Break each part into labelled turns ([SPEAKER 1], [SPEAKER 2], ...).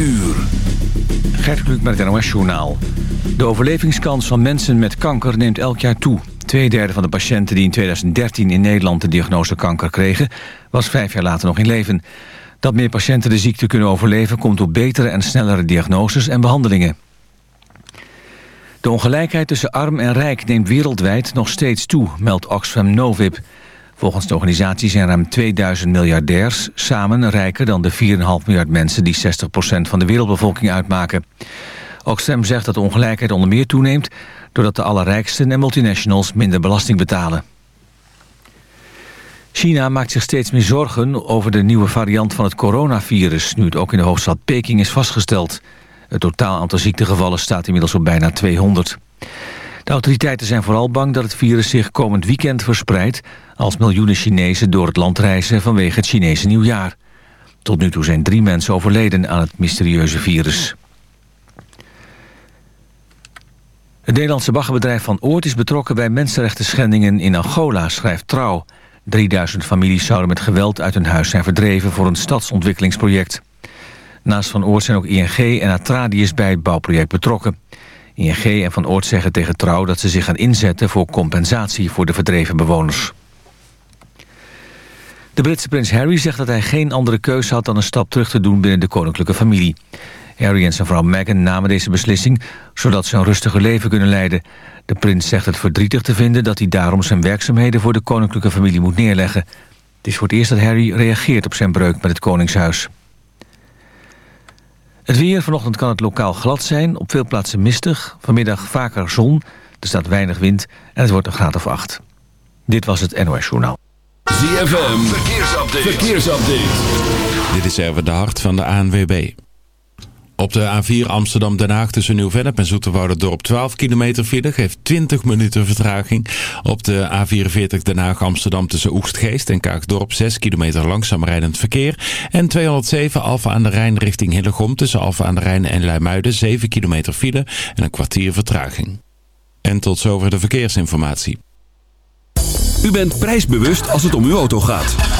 [SPEAKER 1] uur. Gert Kluk met het NOS-journaal. De overlevingskans van mensen met kanker neemt elk jaar toe. Tweederde van de patiënten die in 2013 in Nederland de diagnose kanker kregen... was vijf jaar later nog in leven. Dat meer patiënten de ziekte kunnen overleven... komt door betere en snellere diagnoses en behandelingen. De ongelijkheid tussen arm en rijk neemt wereldwijd nog steeds toe... meldt Oxfam Novib... Volgens de organisatie zijn ruim 2000 miljardairs samen rijker dan de 4,5 miljard mensen die 60% van de wereldbevolking uitmaken. Oxfam zegt dat de ongelijkheid onder meer toeneemt doordat de allerrijksten en multinationals minder belasting betalen. China maakt zich steeds meer zorgen over de nieuwe variant van het coronavirus... nu het ook in de hoofdstad Peking is vastgesteld. Het totaal aantal ziektegevallen staat inmiddels op bijna 200. De autoriteiten zijn vooral bang dat het virus zich komend weekend verspreidt... als miljoenen Chinezen door het land reizen vanwege het Chinese nieuwjaar. Tot nu toe zijn drie mensen overleden aan het mysterieuze virus. Het Nederlandse baggerbedrijf Van Oort is betrokken bij mensenrechten in Angola, schrijft Trouw. 3000 families zouden met geweld uit hun huis zijn verdreven voor een stadsontwikkelingsproject. Naast Van Oort zijn ook ING en Atradius bij het bouwproject betrokken. ING en Van Oort zeggen tegen Trouw dat ze zich gaan inzetten voor compensatie voor de verdreven bewoners. De Britse prins Harry zegt dat hij geen andere keus had dan een stap terug te doen binnen de koninklijke familie. Harry en zijn vrouw Meghan namen deze beslissing zodat ze een rustiger leven kunnen leiden. De prins zegt het verdrietig te vinden dat hij daarom zijn werkzaamheden voor de koninklijke familie moet neerleggen. Het is voor het eerst dat Harry reageert op zijn breuk met het koningshuis. Het weer, vanochtend kan het lokaal glad zijn, op veel plaatsen mistig. Vanmiddag vaker zon, er staat weinig wind en het wordt een graad of acht. Dit was het NOS Journaal.
[SPEAKER 2] ZFM, verkeersupdate. verkeersupdate.
[SPEAKER 3] Dit is even de hart van de ANWB. Op de A4 Amsterdam-Den Haag tussen Nieuw-Vennep en Dorp 12 kilometer file geeft 20 minuten vertraging. Op de A44 Den Haag-Amsterdam tussen Oegstgeest en Kaagdorp 6 kilometer langzaam rijdend verkeer. En 207 Alfa aan de Rijn richting Hillegom tussen Alfa aan de Rijn en Luimuiden 7 kilometer file en een kwartier vertraging. En tot zover de verkeersinformatie.
[SPEAKER 2] U bent prijsbewust als het om uw auto gaat.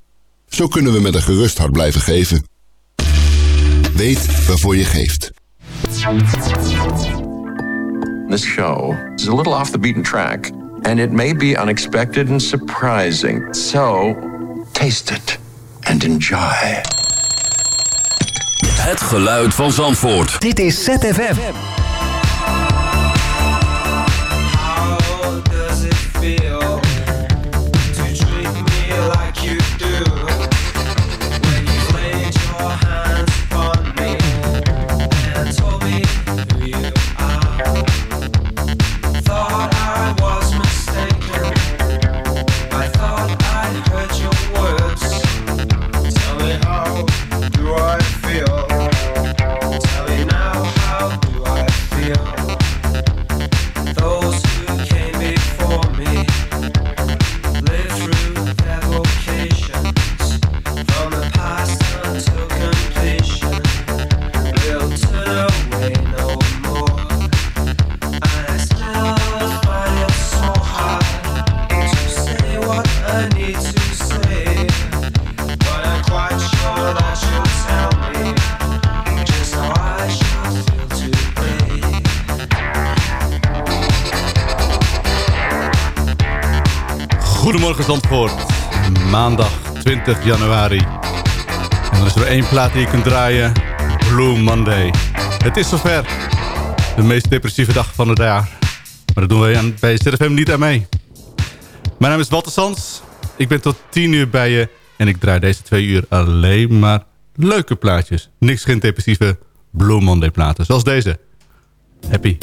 [SPEAKER 4] Zo kunnen we met een gerust hart blijven geven. Weet waarvoor je geeft.
[SPEAKER 5] This show is a little off the beaten track, and it may be unexpected and surprising. So, taste it and enjoy.
[SPEAKER 2] Het geluid van Zandvoort.
[SPEAKER 6] Dit is ZFM. Goedemorgen Zandvoort. Maandag 20 januari. En er is er één plaat die je kunt draaien. Blue Monday. Het is zover. De meest depressieve dag van het jaar. Maar dat doen wij bij ZFM niet aan mee. Mijn naam is Walter Ik ben tot 10 uur bij je. En ik draai deze twee uur alleen maar leuke plaatjes. Niks geen depressieve Blue Monday platen. Zoals deze. Happy.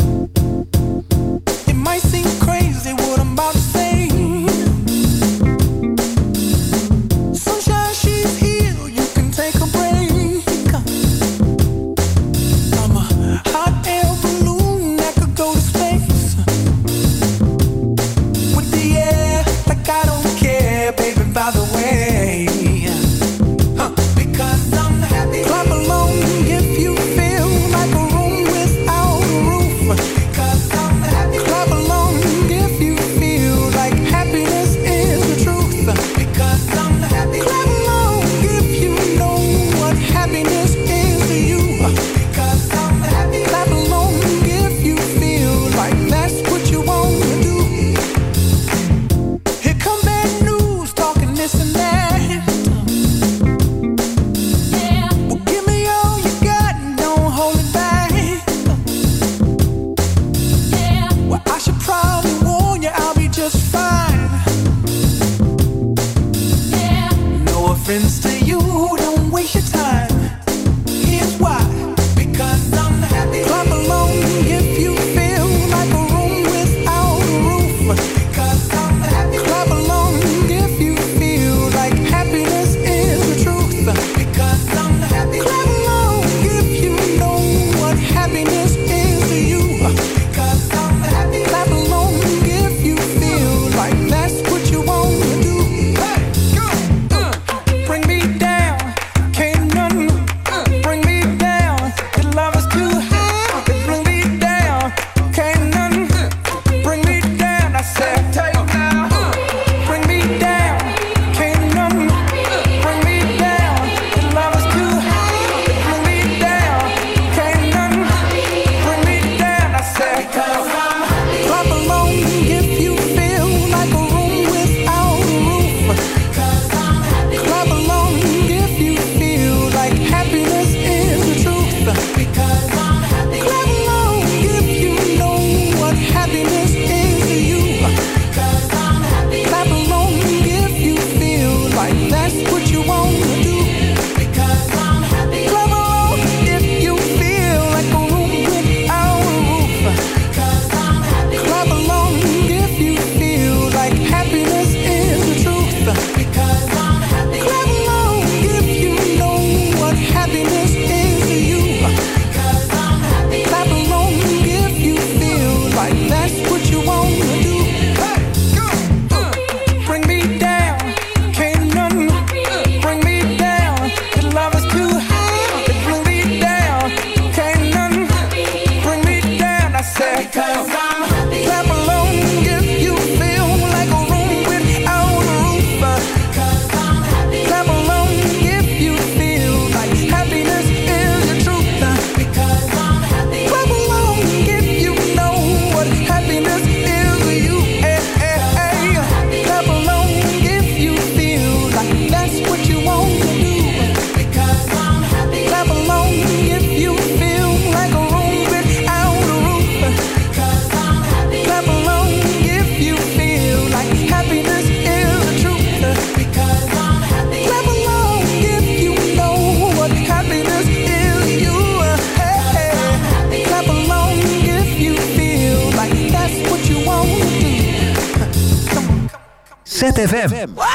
[SPEAKER 7] ZFM.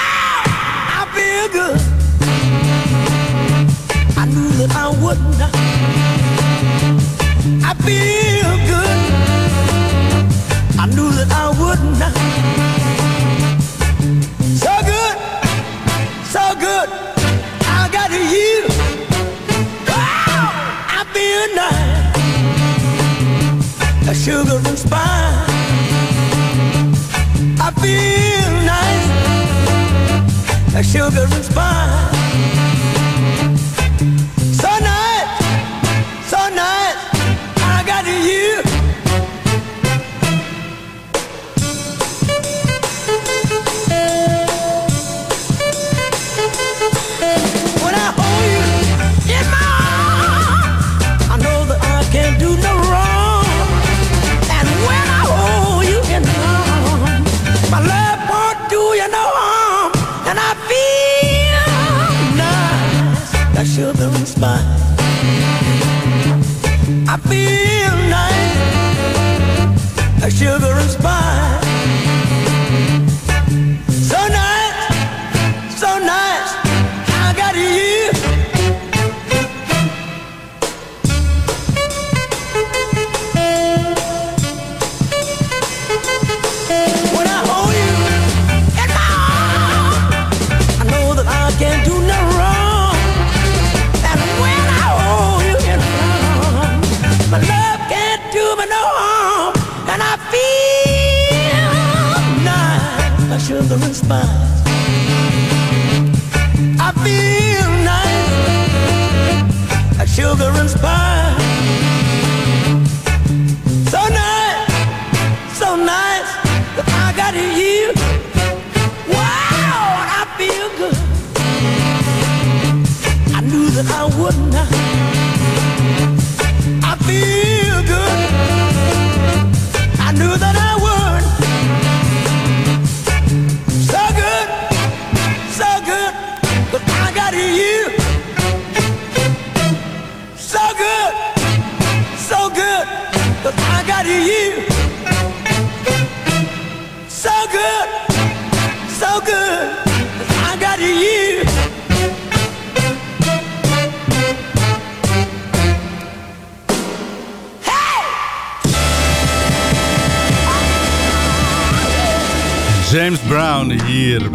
[SPEAKER 8] sugar and spice.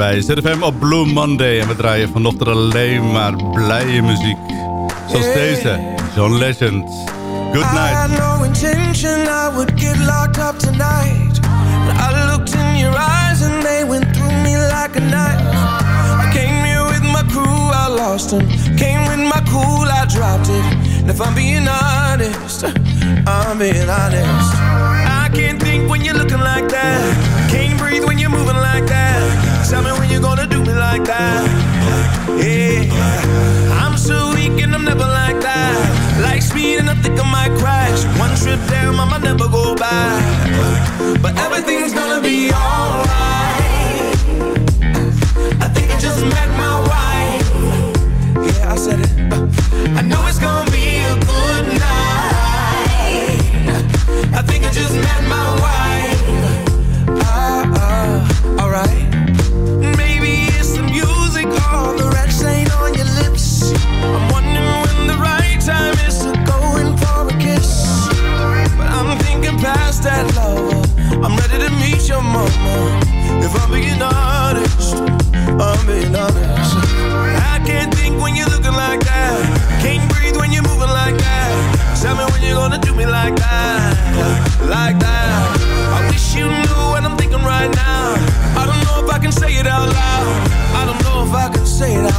[SPEAKER 6] bij ZFM op Blue Monday. En we draaien vanochtend alleen maar blije muziek. Zoals deze, John Legend. Good night.
[SPEAKER 8] I had no intention I would get locked up tonight. I looked in your eyes and they went through me like a knife. I came here with my crew, I lost them. Came with my cool, I dropped it. And if I'm being honest, I'm being honest. I can't think when you're looking like that. Tell me when you gonna do me like that. Yeah. I'm so weak and I'm never like that. Like speed and I think I might crash. One trip down, I might never go back. But everything's gonna be alright. I think I just met my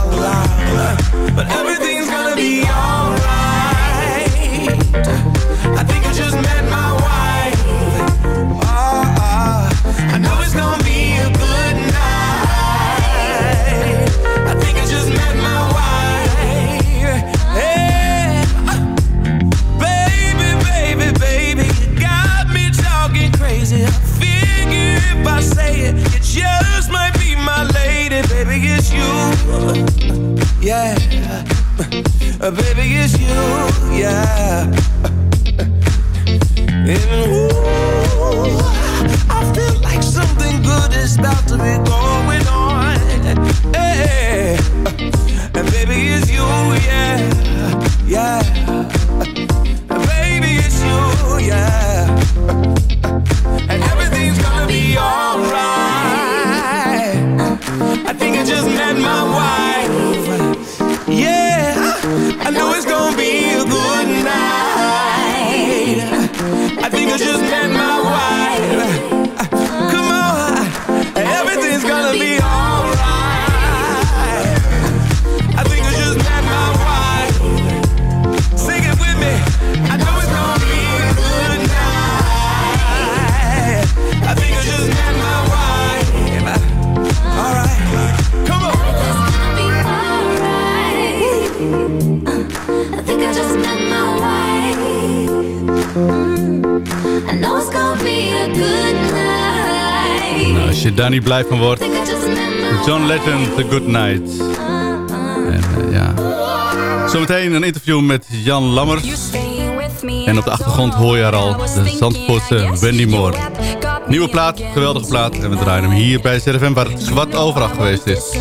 [SPEAKER 8] loud. But everything yeah. Uh, baby, it's you, yeah
[SPEAKER 6] daar niet blij van wordt. John Legend, The Good Night. En eh, ja.
[SPEAKER 7] Zometeen een interview met Jan Lammers. En op de achtergrond hoor je haar al, de Zandvoortse Wendy Moore. Nieuwe plaat, geweldige plaat. En we draaien hem hier bij ZFM, waar het zwart overal geweest is.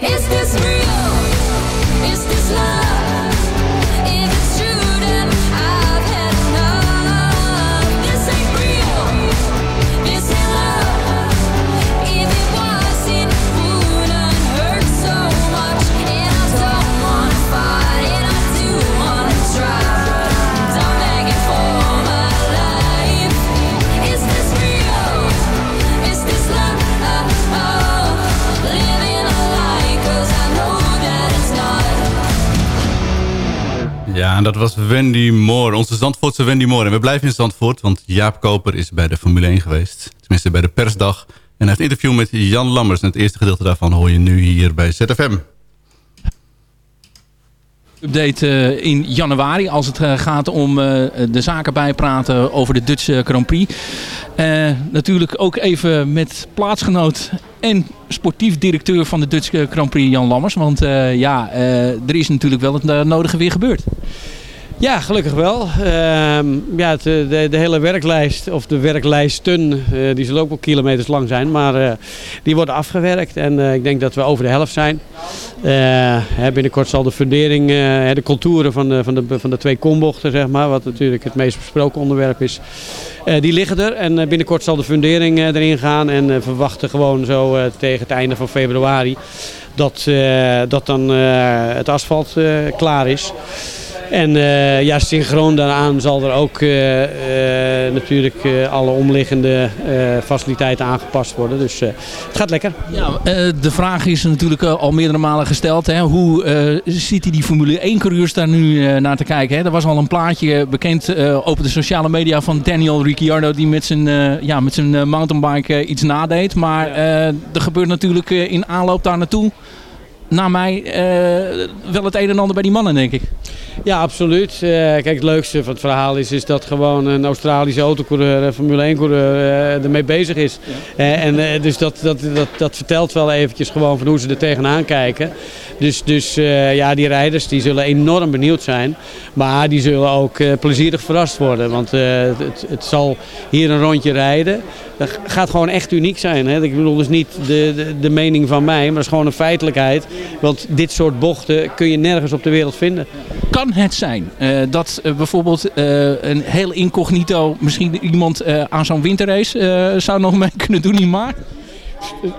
[SPEAKER 9] Is this real? Is this love?
[SPEAKER 7] En dat was Wendy Moore, onze Zandvoortse Wendy Moore. En we blijven in Zandvoort, want Jaap Koper is bij de Formule 1 geweest. Tenminste, bij de persdag. En hij heeft interview met Jan Lammers. En het eerste gedeelte daarvan hoor je nu hier bij ZFM.
[SPEAKER 10] Update eh, in januari als het eh, gaat om eh, de zaken bijpraten over de Dutch Grand Prix. Natuurlijk ook even met plaatsgenoot en sportief directeur van de Dutch Grand Prix Jan Lammers. Want ja, er is natuurlijk wel het nodige weer gebeurd.
[SPEAKER 11] Ja, gelukkig wel. Ehm, ja, eh, de, de hele werklijst, of de werklijsten, eh, die zullen ook wel kilometers lang zijn. Maar eh, die worden afgewerkt en ik denk dat we over de helft zijn. Binnenkort zal de fundering, de contouren van de, van, de, van de twee kombochten, zeg maar, wat natuurlijk het meest besproken onderwerp is, die liggen er. En binnenkort zal de fundering erin gaan en eh, verwachten gewoon zo tegen het einde van februari dat, dat dan het asfalt klaar is. En eh, ja, synchroon daaraan zal er ook eh, eh, natuurlijk alle omliggende faciliteiten aangepast worden. Dus het gaat lekker.
[SPEAKER 10] Ja, de vraag is natuurlijk al meerdere malen gesteld. Hè? Hoe ziet hij die Formule 1-coureurs daar nu naar te kijken? Hè? Er was al een plaatje bekend op de sociale media van Daniel Ricciardo... die met zijn, ja, met zijn mountainbike iets nadeed. Maar er gebeurt natuurlijk in aanloop daar naartoe... na mij wel het een en ander bij die mannen, denk ik.
[SPEAKER 11] Ja, absoluut. Eh, kijk, het leukste van het verhaal is, is dat gewoon een Australische autocoureur, een Formule 1-coureur, eh, ermee bezig is. Eh, en, dus dat, dat, dat, dat vertelt wel eventjes gewoon van hoe ze er tegenaan kijken. Dus, dus ja, die rijders die zullen enorm benieuwd zijn. Maar die zullen ook plezierig verrast worden. Want het, het zal hier een rondje rijden. Dat gaat gewoon echt uniek zijn. Hè? Ik bedoel dus niet de, de, de mening van mij, maar het is gewoon een feitelijkheid. Want dit soort bochten kun je nergens op de wereld vinden.
[SPEAKER 10] Kan het zijn eh, dat eh, bijvoorbeeld eh, een heel incognito misschien iemand aan zo'n winterrace zou nog mee kunnen doen in maart?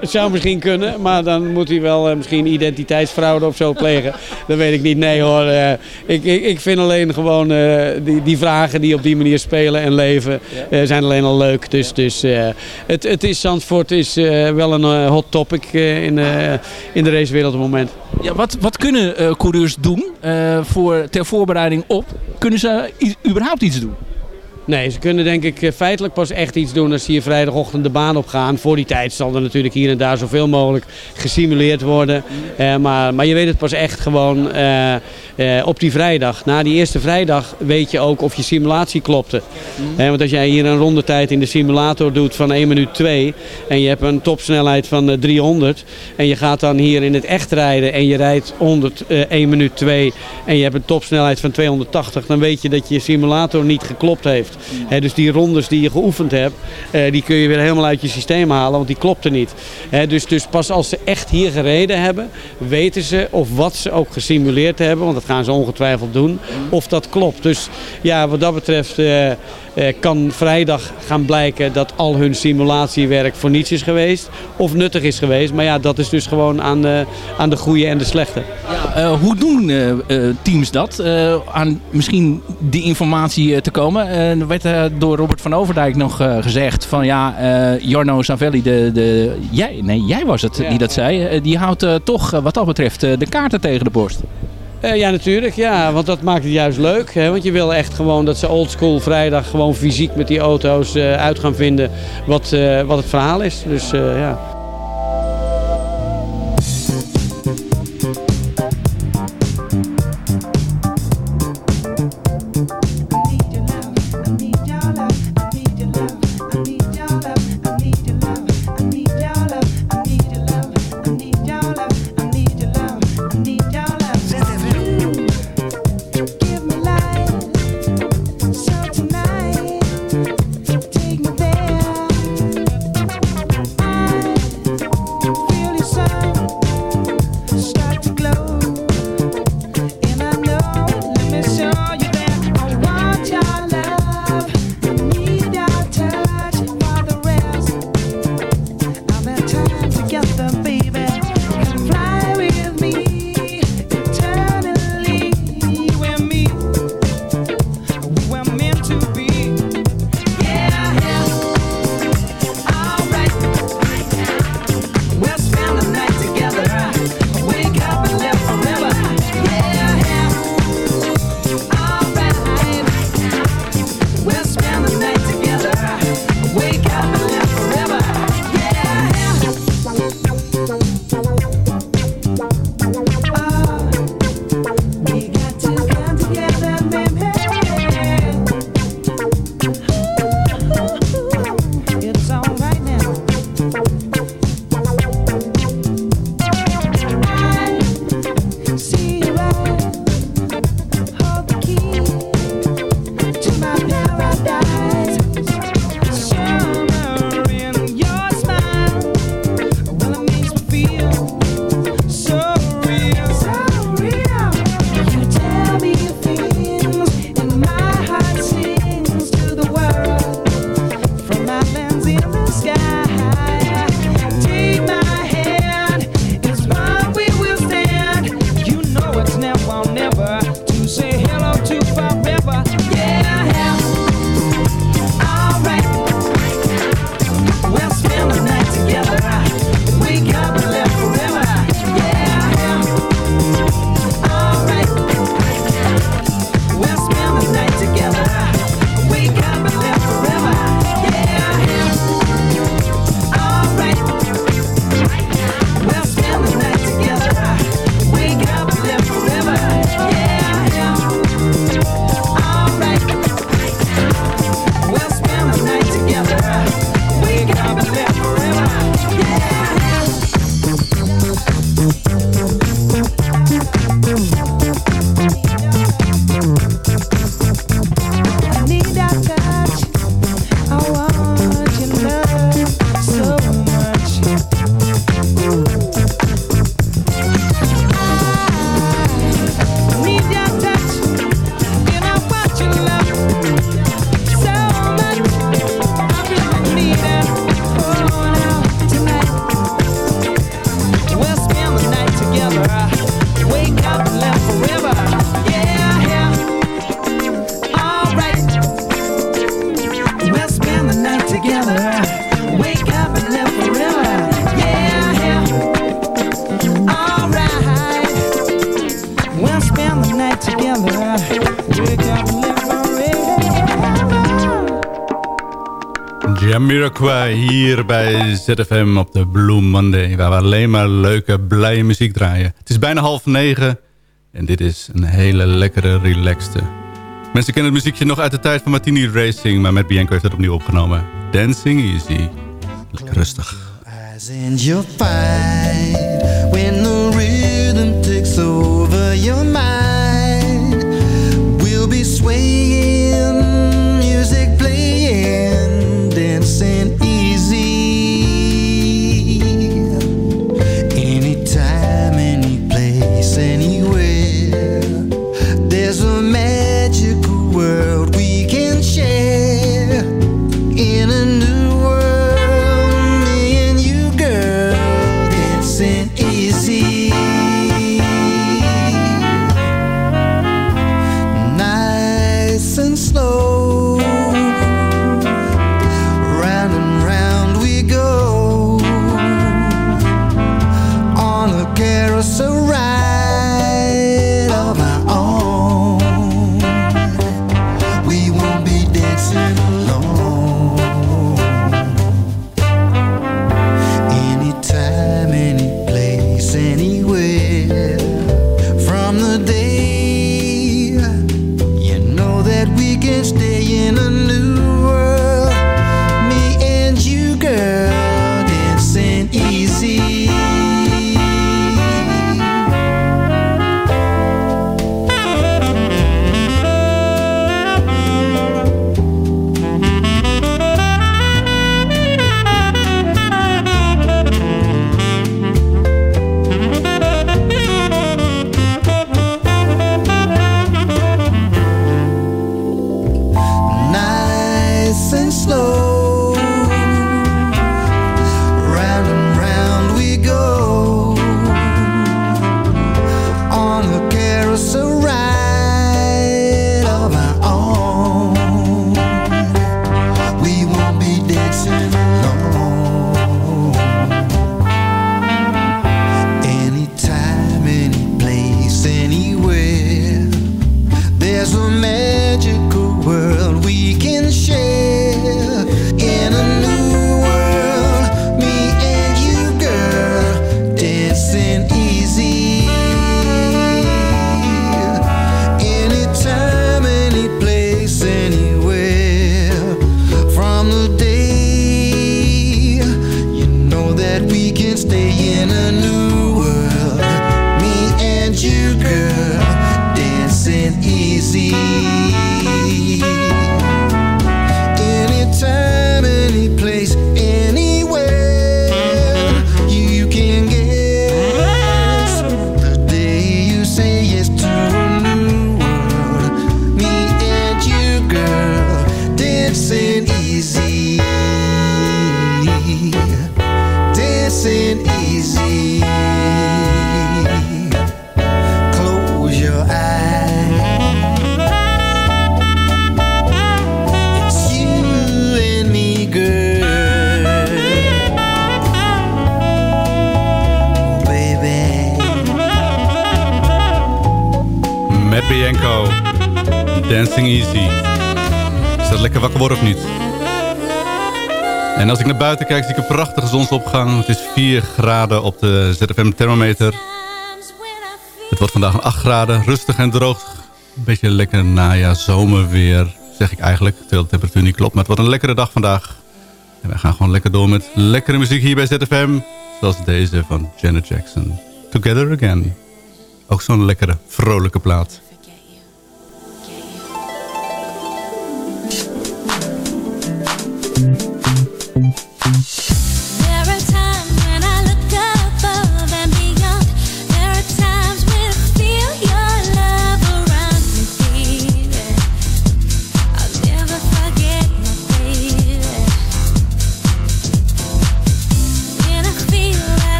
[SPEAKER 11] Het zou misschien kunnen, maar dan moet hij wel eh, misschien identiteitsfraude of zo plegen. Dat weet ik niet. Nee hoor, eh, ik, ik, ik vind alleen gewoon eh, die, die vragen die op die manier spelen en leven zijn alleen al leuk. Dus, dus het, het is Zandvoort is wel een hot topic in, in de racewereld op het moment.
[SPEAKER 10] Ja, wat, wat kunnen coureurs doen voor, ter voorbereiding op? Kunnen ze überhaupt iets doen?
[SPEAKER 11] Nee, ze kunnen denk ik eh, feitelijk pas echt iets doen als ze hier vrijdagochtend de baan op gaan. Voor die tijd zal er natuurlijk hier en daar zoveel mogelijk gesimuleerd worden. Eh, maar, maar je weet het pas echt gewoon eh, op die vrijdag. Na die eerste vrijdag weet je ook of je simulatie klopte. Want als jij hier een rondetijd in de simulator doet van 1 minuut 2 en je hebt een topsnelheid van eh, 300 en je gaat dan hier in het echt rijden en je rijdt 100, eh, 1 minuut 2 en je hebt een topsnelheid van 280, dan weet je dat je simulator niet geklopt heeft. Dus die rondes die je geoefend hebt, eh, die kun je weer helemaal uit je systeem halen, want die klopten niet. Dus, dus pas als ze echt hier gereden hebben, weten ze of wat ze ook gesimuleerd hebben, want dat gaan ze ongetwijfeld doen, of dat klopt. Dus ja, wat dat betreft eh, kan vrijdag gaan blijken dat al hun simulatiewerk voor niets is geweest, of nuttig is geweest. Maar ja, dat is dus gewoon aan de, aan de goede en de slechte.
[SPEAKER 10] Eh, hoe doen eh, eh, teams dat? Eh, aan misschien die informatie eh, te komen. Eh, er werd eh, door Robert van Overdijk nog eh, gezegd van ja, eh, Jarno Savelli, de, de, jij, nee, jij was het die dat zei. eh, die houdt eh, toch eh, wat dat betreft eh, de kaarten tegen de borst.
[SPEAKER 11] Eh, ja, natuurlijk. Ja, want dat maakt het juist leuk. Hè? Want je wil echt gewoon dat ze oldschool vrijdag gewoon fysiek met die auto's eh, uit gaan vinden wat, eh, wat het verhaal is. Dus ja.
[SPEAKER 9] Hier bij ZFM op de Blue Monday. Waar we alleen maar leuke, blije muziek draaien. Het is bijna half negen en dit is een hele lekkere, relaxte. Mensen kennen het muziekje nog uit de tijd van Martini Racing... maar met Bianco heeft het opnieuw opgenomen. Dancing Easy. Lekker rustig.
[SPEAKER 12] When the rhythm takes over your be Easy.
[SPEAKER 9] Is dat lekker wakker worden of niet? En als ik naar buiten kijk, zie ik een prachtige zonsopgang. Het is 4 graden op de ZFM thermometer. Het wordt vandaag een 8 graden, rustig en droog. Een beetje lekker najaar zomerweer, zeg ik eigenlijk. Terwijl de temperatuur niet klopt, maar het wordt een lekkere dag vandaag. En wij gaan gewoon lekker door met lekkere muziek hier bij ZFM. Zoals deze van Janet Jackson. Together Again. Ook zo'n lekkere, vrolijke plaat.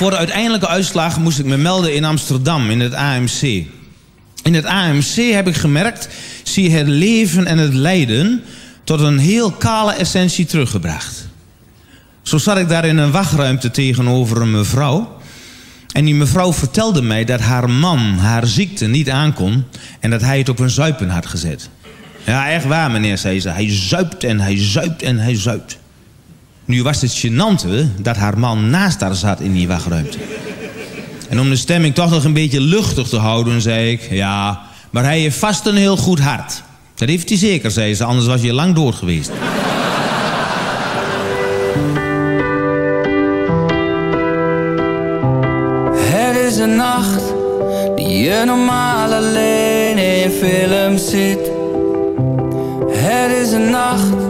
[SPEAKER 13] Voor de uiteindelijke uitslag moest ik me melden in Amsterdam, in het AMC. In het AMC heb ik gemerkt, zie het leven en het lijden tot een heel kale essentie teruggebracht. Zo zat ik daar in een wachtruimte tegenover een mevrouw. En die mevrouw vertelde mij dat haar man haar ziekte niet aankon en dat hij het op een zuipen had gezet. Ja, echt waar, meneer, zei ze. Hij zuipt en hij zuipt en hij zuipt. Nu was het gênante dat haar man naast haar zat in die wachtruimte. En om de stemming toch nog een beetje luchtig te houden, zei ik... Ja, maar hij heeft vast een heel goed hart. Dat heeft hij zeker, zei ze, anders was je lang dood geweest.
[SPEAKER 14] Het is een nacht die je normaal alleen in films ziet. Het is een nacht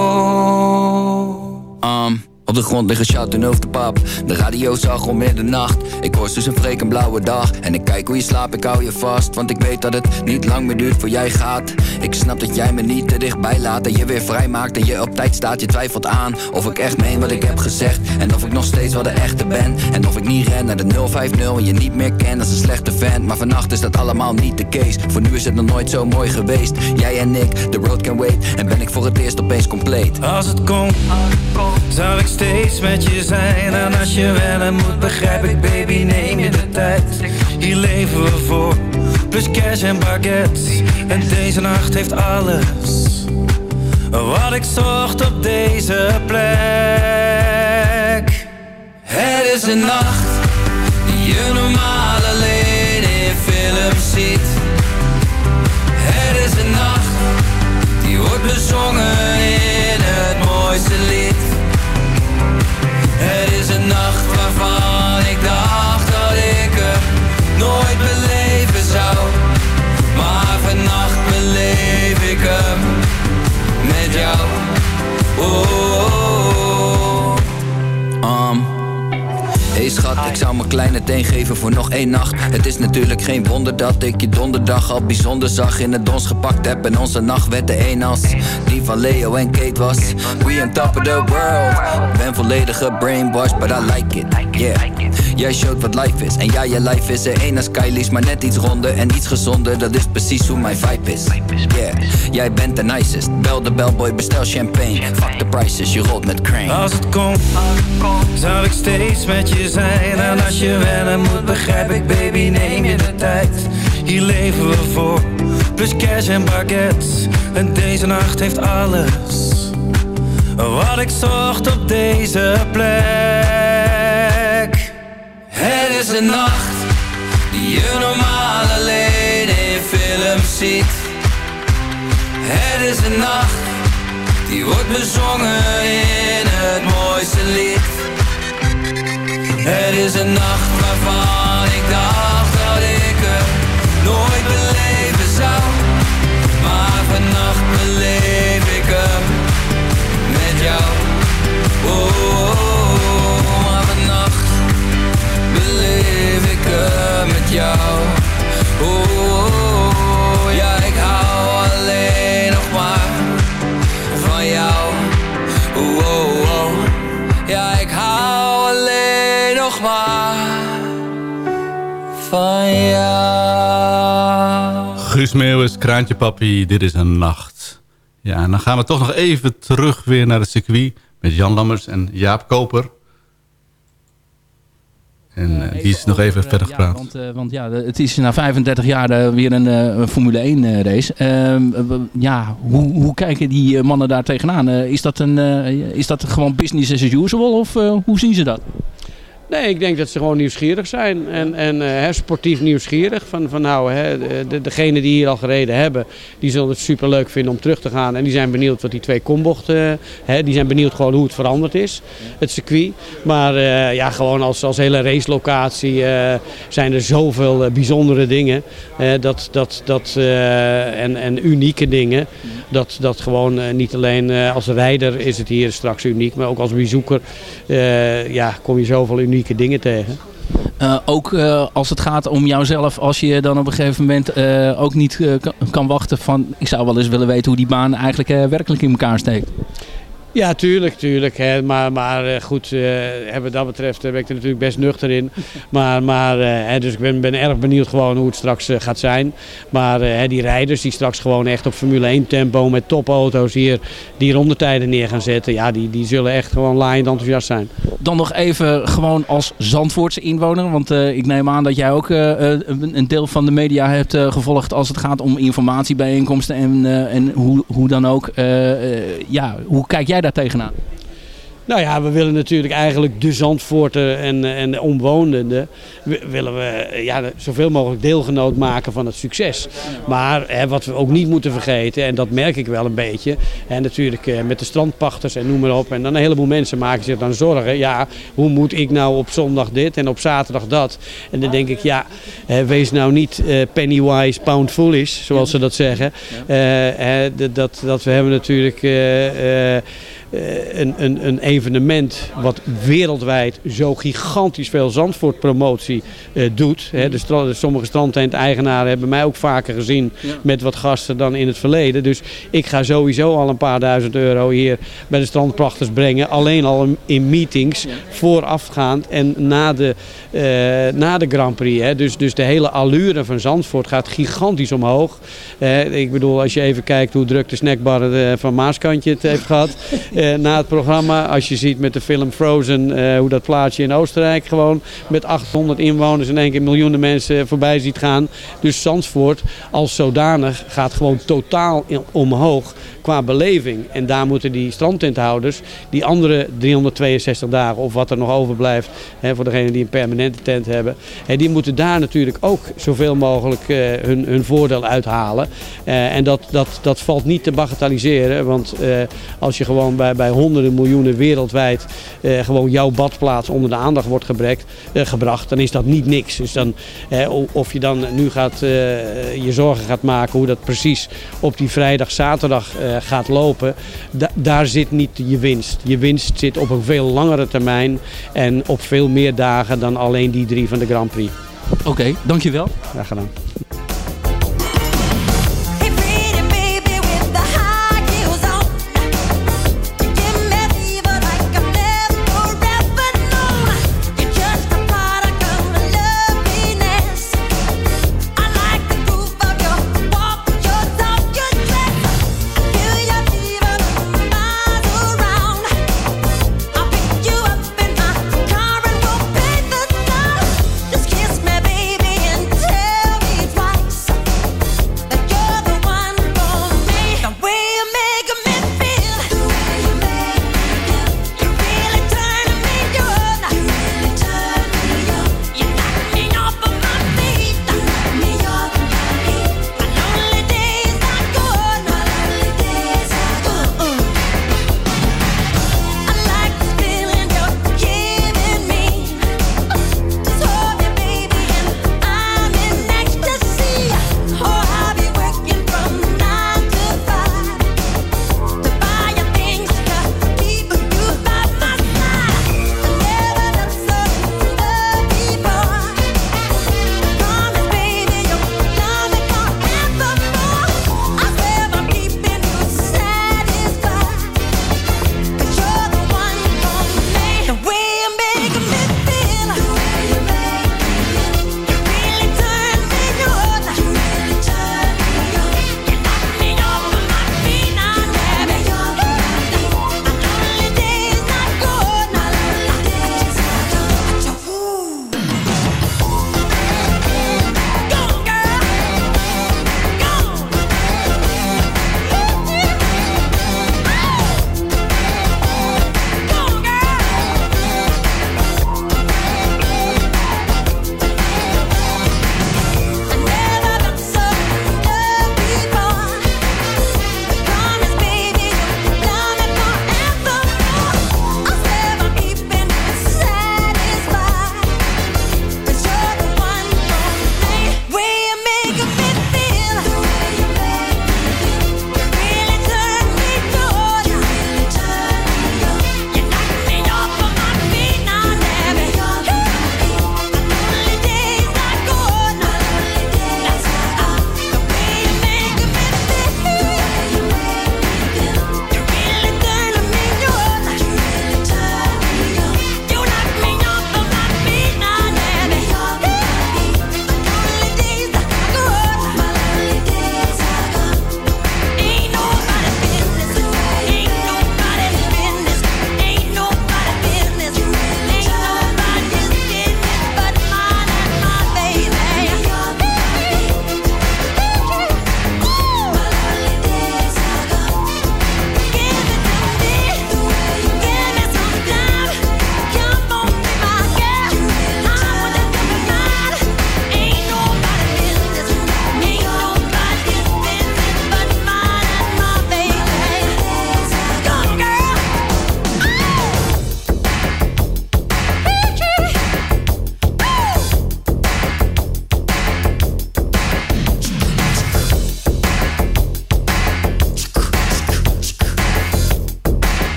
[SPEAKER 15] De grond liggen shouten over de pap. De radio zag om middernacht. Ik hoor dus een freak een blauwe dag. En ik kijk hoe je slaapt, ik hou je vast. Want ik weet dat het niet lang meer duurt voor jij gaat. Ik snap dat jij me niet te dichtbij laat. En je weer vrij maakt en je op tijd staat. Je twijfelt aan of ik echt meen wat ik heb gezegd. En of ik nog steeds wel de echte ben. En of ik niet ren naar de 050 en je niet meer ken als een slechte fan. Maar vannacht is dat allemaal niet de case. Voor nu is het nog nooit zo mooi geweest. Jij en ik, the road can wait. En ben ik voor het eerst opeens compleet.
[SPEAKER 14] Als het kon, zou ik steeds met je zijn. En als je wennen moet, begrijp ik, baby, neem je de tijd. Hier leven we voor, plus cash en baguettes. En deze nacht heeft alles wat ik zocht op deze plek. Het is een nacht die je normaal alleen in films ziet. Het is een nacht die wordt bezongen in het mooiste lied. Het is een nacht waarvan ik dacht dat ik hem nooit beleven
[SPEAKER 15] schat, ik zou mijn kleine teen geven voor nog één nacht. Het is natuurlijk geen wonder dat ik je donderdag al bijzonder zag. In het dons gepakt heb en onze nacht werd de een als Die van Leo en Kate was We on top of the world. Ben volledig gebrainwashed, but I like it, yeah. Jij showt wat life is En ja, je life is er één als Kylie's Maar net iets ronder en iets gezonder. Dat is precies hoe mijn vibe is, yeah. Jij bent de nicest. Bel de bellboy, bestel champagne. Fuck the prices, je rolt met crane.
[SPEAKER 14] Als het kon, zou ik steeds met je zijn. En als je wennen moet, begrijp ik, baby, neem je de tijd. Hier leven we voor, plus cash en baguettes. En deze nacht heeft alles wat ik zocht op deze plek. Het is een nacht die je normaal alleen in films ziet. Het is een nacht die wordt bezongen in het mooiste lied. Het is een nacht waarvan ik dacht dat ik hem nooit beleven jou.
[SPEAKER 6] Guus Meeuwis, Kraantje Papi, dit is een nacht. Ja, en dan gaan we toch nog even terug weer naar het circuit... met Jan Lammers en Jaap Koper. En eh, die is nog even verder
[SPEAKER 10] Ja,
[SPEAKER 6] gepraat.
[SPEAKER 10] want, eh, want ja, het is na 35 jaar eh, weer een, eh, Formule 1 eh, race. Ehm, eh, ja, hoe, hoe kijken die eh, mannen daar tegenaan? Eh, is, dat een, eh, is dat gewoon business as usual of eh, hoe zien ze dat?
[SPEAKER 11] Nee, ik denk dat ze gewoon nieuwsgierig zijn. En, en eh, hè, sportief nieuwsgierig. Van, van nou, hè, de, de, degenen die hier al gereden hebben, die zullen het superleuk vinden om terug te gaan. En die zijn benieuwd wat die twee kombochten, hè, die zijn benieuwd gewoon hoe het veranderd is, het circuit. Maar eh, ja, gewoon als, als hele racelocatie eh, zijn er zoveel bijzondere dingen. dat, dat, dat, en, en unieke dingen. Dat, dat gewoon niet alleen als rijder is het hier straks uniek, maar ook als bezoeker ja, kom je zoveel dingen tegen.
[SPEAKER 10] Eh, ook eh, als het gaat om jouzelf, als je dan op een gegeven moment eh, ook niet kan, wachten van... Ik zou wel eens willen weten hoe die baan eigenlijk werkelijk in elkaar steekt.
[SPEAKER 11] Ja, tuurlijk, tuurlijk. Hè. Maar, maar eh, goed, eh, wat dat betreft eh, ben ik er natuurlijk best nuchter in. Maar, maar eh, dus ik ben, ben erg benieuwd gewoon hoe het straks eh, gaat zijn. Maar eh, die rijders die straks gewoon echt op Formule 1 tempo met topauto's hier die rondetijden neer gaan zetten. Ja, die, die zullen echt gewoon laaiend enthousiast zijn.
[SPEAKER 10] Dan nog even gewoon als Zandvoortse inwoner. Want ik neem aan dat jij ook een deel van de media hebt gevolgd als het gaat om informatiebijeenkomsten en, en hoe, hoe dan ook. ja, hoe kijk jij daar tegenaan?
[SPEAKER 11] Nou ja, we willen natuurlijk eigenlijk de Zandvoorten en, en de omwonenden... wi- willen we eh, ja, zoveel mogelijk deelgenoot maken van het succes. Maar hè, wat we ook niet moeten vergeten, en dat merk ik wel een beetje... En natuurlijk eh, met de strandpachters en noem maar op. En dan een heleboel mensen maken zich dan zorgen. Ja, hoe moet ik nou op zondag dit en op zaterdag dat? En dan denk ik, ja, eh, wees nou niet eh, pennywise, pound foolish, zoals ze dat zeggen. Eh, dat, dat we hebben natuurlijk... eh, eh, eh, een, een, een evenement wat wereldwijd zo gigantisch veel Zandvoort-promotie eh, doet. Hè, de sommige strandtent-eigenaren hebben mij ook vaker gezien met wat gasten dan in het verleden. Dus ik ga sowieso al een paar duizend euro hier bij de strandprachters brengen. Alleen al in- in meetings voorafgaand en na de, eh, na de Grand Prix. Hè. Dus, dus de hele allure van Zandvoort gaat gigantisch omhoog. Eh, ik bedoel, als je even kijkt hoe druk de snackbar eh, van Maaskantje het heeft gehad eh, na het programma. Als je ziet met de film Frozen eh, hoe dat plaatsje in Oostenrijk gewoon met 800 inwoners in één keer miljoenen mensen voorbij ziet gaan. Dus Zandvoort als zodanig gaat gewoon totaal omhoog qua beleving. En daar moeten die strandtenthouders die andere 362 dagen of wat er nog overblijft hè, voor degenen die een permanente tent hebben. Die moeten daar natuurlijk ook zoveel mogelijk eh, hun, hun voordeel uithalen. Eh, en dat, dat, dat valt niet te bagatelliseren. Want eh, als je gewoon bij, bij honderden miljoenen wereldwijd gewoon jouw badplaats onder de aandacht wordt gebracht, dan is dat niet niks. Dus dan, of je dan nu gaat, je zorgen gaat maken hoe dat precies op die vrijdag, zaterdag gaat lopen, da- daar zit niet je winst. Je winst zit op een veel langere termijn en op veel meer dagen dan alleen die drie van de Grand Prix.
[SPEAKER 10] Oké, dankjewel.
[SPEAKER 11] Graag gedaan.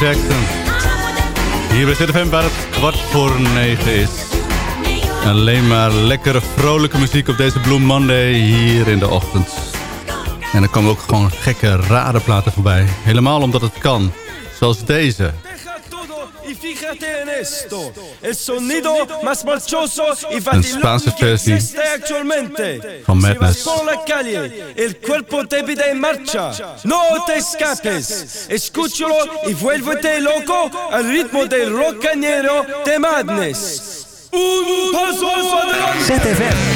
[SPEAKER 9] Jackson. Hier bij ZFM waar het kwart voor negen is. Alleen maar lekkere vrolijke muziek op deze Bloom Monday hier in de ochtend. En er komen ook gewoon gekke, rare platen voorbij. Helemaal omdat het kan. Zoals deze.
[SPEAKER 16] El sonido más marchoso y
[SPEAKER 9] Spaanse
[SPEAKER 16] que existe actualmente.
[SPEAKER 9] van
[SPEAKER 16] Si
[SPEAKER 9] Madness.
[SPEAKER 16] vas por la calle, el cuerpo te pide en marcha. No te escapes. Escúchalo y vuélvete loco al ritmo del rocañero de Madness. Un paso adelante.
[SPEAKER 17] ZFM.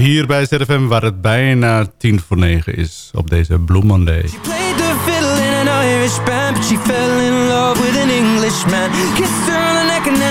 [SPEAKER 9] Hier bij ZFM waar het bijna tien voor negen is op deze Blue Monday.
[SPEAKER 18] Played the fiddle in an Irish band, but she fell in love with an Englishman. Kissed her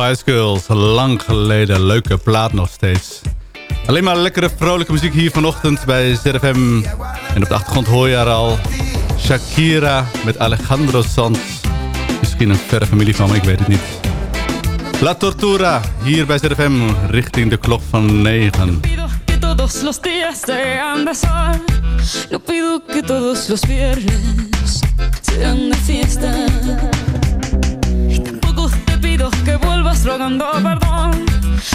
[SPEAKER 9] Spice Girls. Lang geleden, leuke plaat nog steeds. Alleen maar lekkere vrolijke muziek hier vanochtend bij ZFM. En op de achtergrond hoor je al. Shakira met Alejandro Sanz. Misschien een verre familie van me, ik weet het niet. La Tortura, hier bij ZFM, richting de klok van 9.
[SPEAKER 19] los sean fiesta. Que estás rogando perdón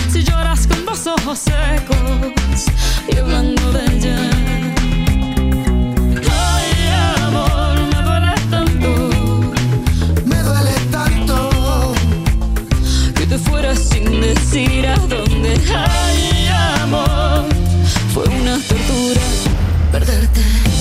[SPEAKER 19] si lloras con los ojos secos y hablando de ella. fuera sin decir a dónde. Ay, amor, fue una tortura perderte.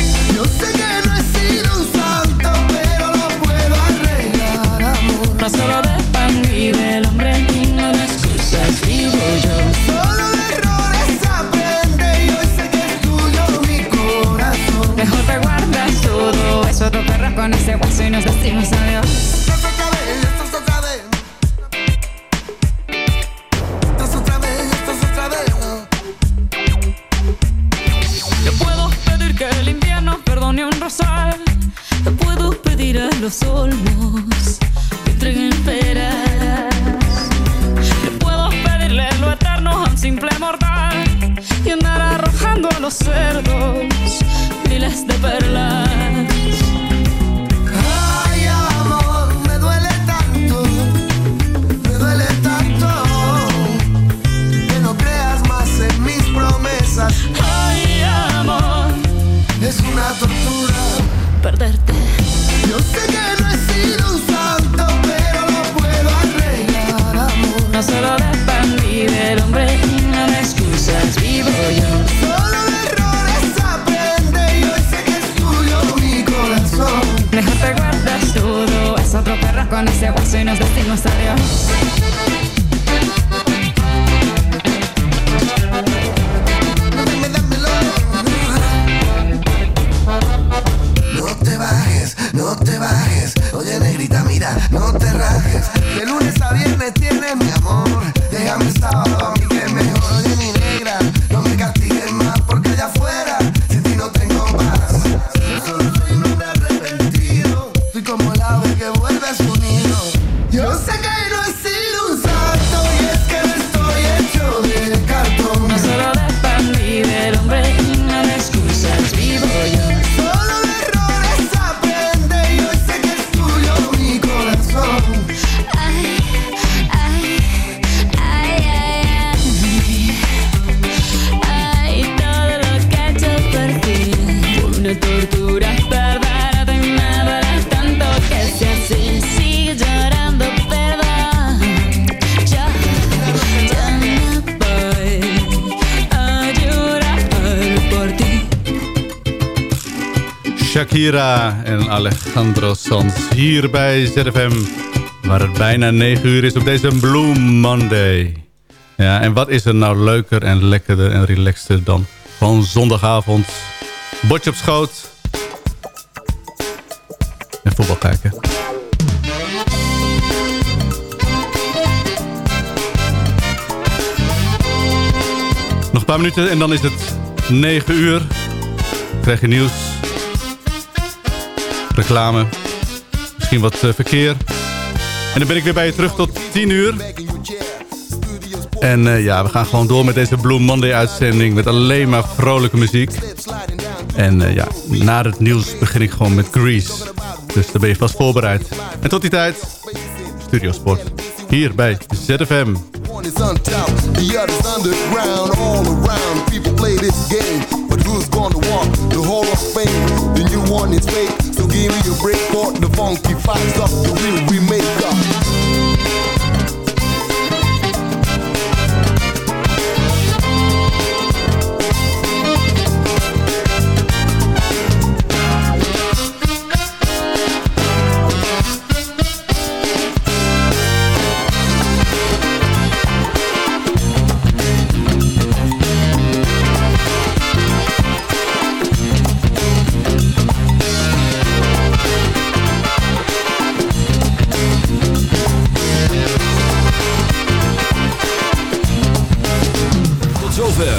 [SPEAKER 19] con ese guaso y nos
[SPEAKER 12] vestimos a león.
[SPEAKER 19] Te puedo pedir que el invierno perdone un rosal. Te puedo pedir a los olmos que entreguen peras. Te puedo pedirle lo eterno a un simple mortal y andar arrojando a los cerdos miles de perlas. perderte.
[SPEAKER 12] Yo sé que no he sido un santo, pero lo puedo arreglar, amor.
[SPEAKER 19] No solo de pan vive el hombre y no de excusas vivo yo.
[SPEAKER 12] Solo de errores aprende y hoy sé que es tuyo mi corazón.
[SPEAKER 19] Mejor te guardas todo, es otro perro con ese hueso y nos destinos dios.
[SPEAKER 9] Shakira en Alejandro Sanz hier bij ZFM. Waar het bijna 9 uur is op deze Blue Monday. Ja, en wat is er nou leuker en lekkerder en relaxter dan gewoon zondagavond. Bordje op schoot. En voetbal kijken. Nog een paar minuten en dan is het 9 uur. Krijg je nieuws. Reclame. Misschien wat eh, verkeer. En dan ben ik weer bij je terug tot 10 uur. En eh, ja, we gaan gewoon door met deze Blue Monday uitzending. Met alleen maar vrolijke muziek. En eh, ja, na het nieuws begin ik gewoon met Grease. Dus daar ben je vast voorbereid. En tot die tijd, Studio Sport. Hier bij ZFM.
[SPEAKER 12] Who's gonna walk the Hall of Fame? The new one is fake, so give me a break for the funky facts of the real we make up.